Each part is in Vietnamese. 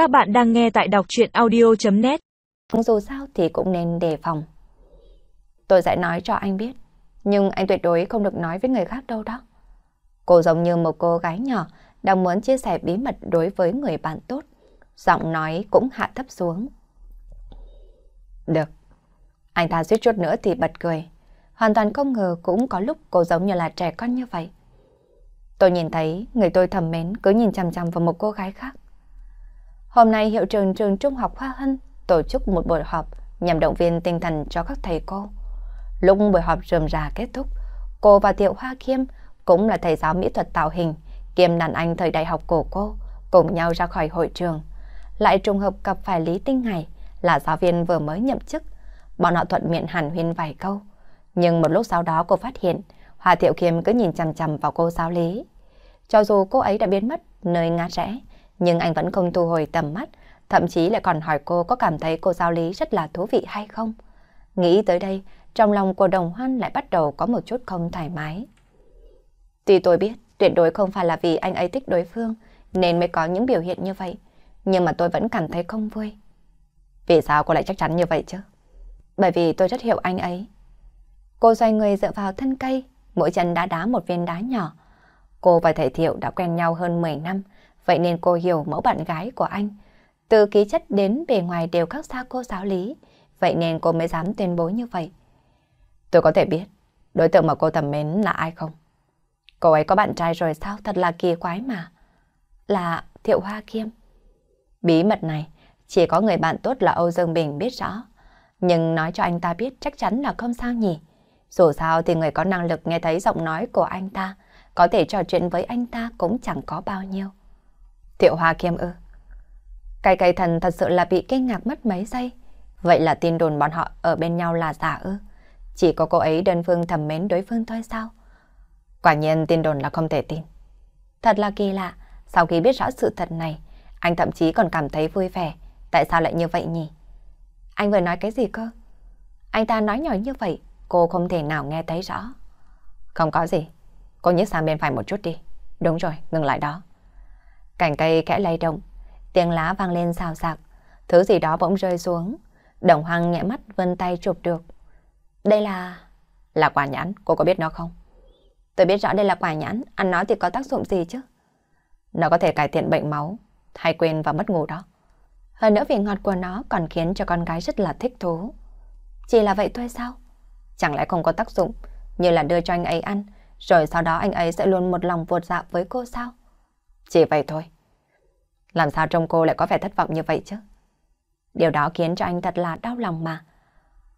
Các bạn đang nghe tại đọc chuyện audio.net Dù sao thì cũng nên đề phòng. Tôi sẽ nói cho anh biết, nhưng anh tuyệt đối không được nói với người khác đâu đó. Cô giống như một cô gái nhỏ đang muốn chia sẻ bí mật đối với người bạn tốt. Giọng nói cũng hạ thấp xuống. Được. Anh ta suýt chút nữa thì bật cười. Hoàn toàn không ngờ cũng có lúc cô giống như là trẻ con như vậy. Tôi nhìn thấy người tôi thầm mến cứ nhìn chằm chằm vào một cô gái khác. Hôm nay hiệu trường trường Trung học Hoa Hân tổ chức một buổi họp nhằm động viên tinh thần cho các thầy cô. Lúc buổi họp rườm rà kết thúc, cô và Thiệu Hoa Khiêm cũng là thầy giáo mỹ thuật tạo hình, kiêm đàn anh thời đại học của cô, cùng nhau ra khỏi hội trường. Lại trùng hợp gặp phải Lý Tinh ngày là giáo viên vừa mới nhậm chức. Bọn họ thuận miệng hàn huyên vài câu. Nhưng một lúc sau đó cô phát hiện, Hoa Thiệu Khiêm cứ nhìn chằm chằm vào cô giáo lý. Cho dù cô ấy đã biến mất nơi ngã rẽ, nhưng anh vẫn không thu hồi tầm mắt, thậm chí lại còn hỏi cô có cảm thấy cô giáo lý rất là thú vị hay không. Nghĩ tới đây, trong lòng của đồng hoan lại bắt đầu có một chút không thoải mái. Tuy tôi biết tuyệt đối không phải là vì anh ấy thích đối phương nên mới có những biểu hiện như vậy, nhưng mà tôi vẫn cảm thấy không vui. Vì sao cô lại chắc chắn như vậy chứ? Bởi vì tôi rất hiểu anh ấy. Cô xoay người dựa vào thân cây, mỗi chân đã đá một viên đá nhỏ. Cô và thầy Thiệu đã quen nhau hơn 10 năm, vậy nên cô hiểu mẫu bạn gái của anh. Từ ký chất đến bề ngoài đều khác xa cô giáo lý, vậy nên cô mới dám tuyên bố như vậy. Tôi có thể biết, đối tượng mà cô thầm mến là ai không? Cô ấy có bạn trai rồi sao? Thật là kỳ quái mà. Là Thiệu Hoa Kiêm. Bí mật này, chỉ có người bạn tốt là Âu Dương Bình biết rõ. Nhưng nói cho anh ta biết chắc chắn là không sao nhỉ. Dù sao thì người có năng lực nghe thấy giọng nói của anh ta, có thể trò chuyện với anh ta cũng chẳng có bao nhiêu. Thiệu Hoa Kiêm ư. Cây cây thần thật sự là bị kinh ngạc mất mấy giây. Vậy là tin đồn bọn họ ở bên nhau là giả ư. Chỉ có cô ấy đơn phương thầm mến đối phương thôi sao? Quả nhiên tin đồn là không thể tin. Thật là kỳ lạ, sau khi biết rõ sự thật này, anh thậm chí còn cảm thấy vui vẻ. Tại sao lại như vậy nhỉ? Anh vừa nói cái gì cơ? Anh ta nói nhỏ như vậy, cô không thể nào nghe thấy rõ. Không có gì, cô nhích sang bên phải một chút đi. Đúng rồi, ngừng lại đó cành cây khẽ lay động, tiếng lá vang lên xào xạc, thứ gì đó bỗng rơi xuống. Đồng Hoàng nhẹ mắt vân tay chụp được. Đây là... Là quả nhãn, cô có biết nó không? Tôi biết rõ đây là quả nhãn, ăn nó thì có tác dụng gì chứ? Nó có thể cải thiện bệnh máu, hay quên và mất ngủ đó. Hơn nữa vị ngọt của nó còn khiến cho con gái rất là thích thú. Chỉ là vậy thôi sao? Chẳng lẽ không có tác dụng như là đưa cho anh ấy ăn, rồi sau đó anh ấy sẽ luôn một lòng vột dạ với cô sao? Chỉ vậy thôi. Làm sao trông cô lại có vẻ thất vọng như vậy chứ? Điều đó khiến cho anh thật là đau lòng mà.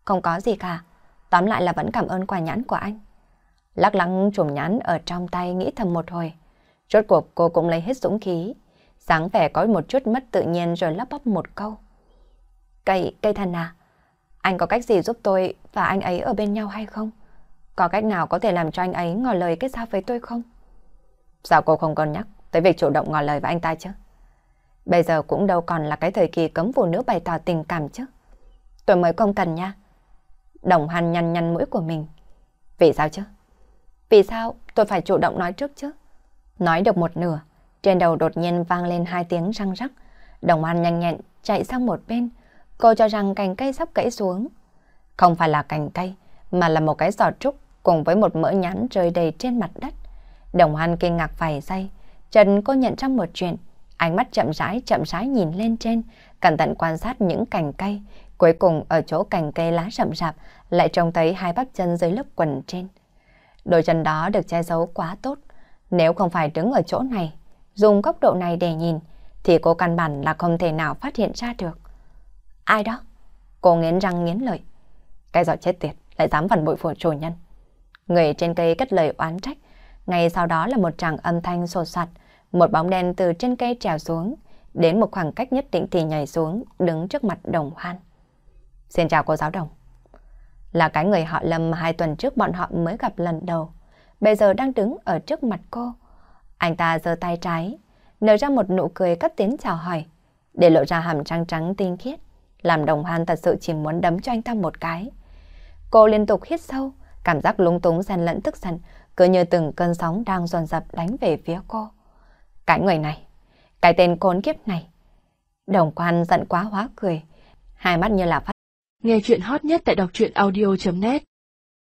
Không có gì cả. Tóm lại là vẫn cảm ơn quả nhãn của anh. Lắc lắng chùm nhãn ở trong tay nghĩ thầm một hồi. Rốt cuộc cô cũng lấy hết dũng khí. sáng vẻ có một chút mất tự nhiên rồi lắp bắp một câu. Cây, cây thần à, anh có cách gì giúp tôi và anh ấy ở bên nhau hay không? Có cách nào có thể làm cho anh ấy ngỏ lời kết giao với tôi không? Sao cô không còn nhắc tới việc chủ động ngỏ lời với anh ta chứ? Bây giờ cũng đâu còn là cái thời kỳ cấm phụ nữ bày tỏ tình cảm chứ. Tôi mới không cần nha. Đồng hành nhăn nhăn mũi của mình. Vì sao chứ? Vì sao tôi phải chủ động nói trước chứ? Nói được một nửa, trên đầu đột nhiên vang lên hai tiếng răng rắc. Đồng hành nhanh nhẹn chạy sang một bên. Cô cho rằng cành cây sắp gãy xuống. Không phải là cành cây, mà là một cái giọt trúc cùng với một mỡ nhãn rơi đầy trên mặt đất. Đồng Hoan kinh ngạc vài giây, Trần cô nhận ra một chuyện, ánh mắt chậm rãi chậm rãi nhìn lên trên, cẩn thận quan sát những cành cây, cuối cùng ở chỗ cành cây lá rậm rạp lại trông thấy hai bắp chân dưới lớp quần trên. Đôi chân đó được che giấu quá tốt, nếu không phải đứng ở chỗ này, dùng góc độ này để nhìn, thì cô căn bản là không thể nào phát hiện ra được. Ai đó? Cô nghiến răng nghiến lợi. Cái giọt chết tiệt, lại dám phản bội phụ chủ nhân. Người trên cây cất lời oán trách, ngay sau đó là một tràng âm thanh sột soạt, một bóng đen từ trên cây trèo xuống, đến một khoảng cách nhất định thì nhảy xuống, đứng trước mặt đồng hoan. Xin chào cô giáo đồng. Là cái người họ Lâm hai tuần trước bọn họ mới gặp lần đầu, bây giờ đang đứng ở trước mặt cô. Anh ta giơ tay trái, nở ra một nụ cười cất tiếng chào hỏi, để lộ ra hàm răng trắng tinh khiết, làm đồng hoan thật sự chỉ muốn đấm cho anh ta một cái. Cô liên tục hít sâu, cảm giác lung túng xen lẫn tức giận, cứ như từng cơn sóng đang dồn dập đánh về phía cô. Cái người này, cái tên khốn kiếp này. Đồng quan giận quá hóa cười. Hai mắt như là phát. Nghe chuyện hot nhất tại đọc truyện audio.net